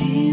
deep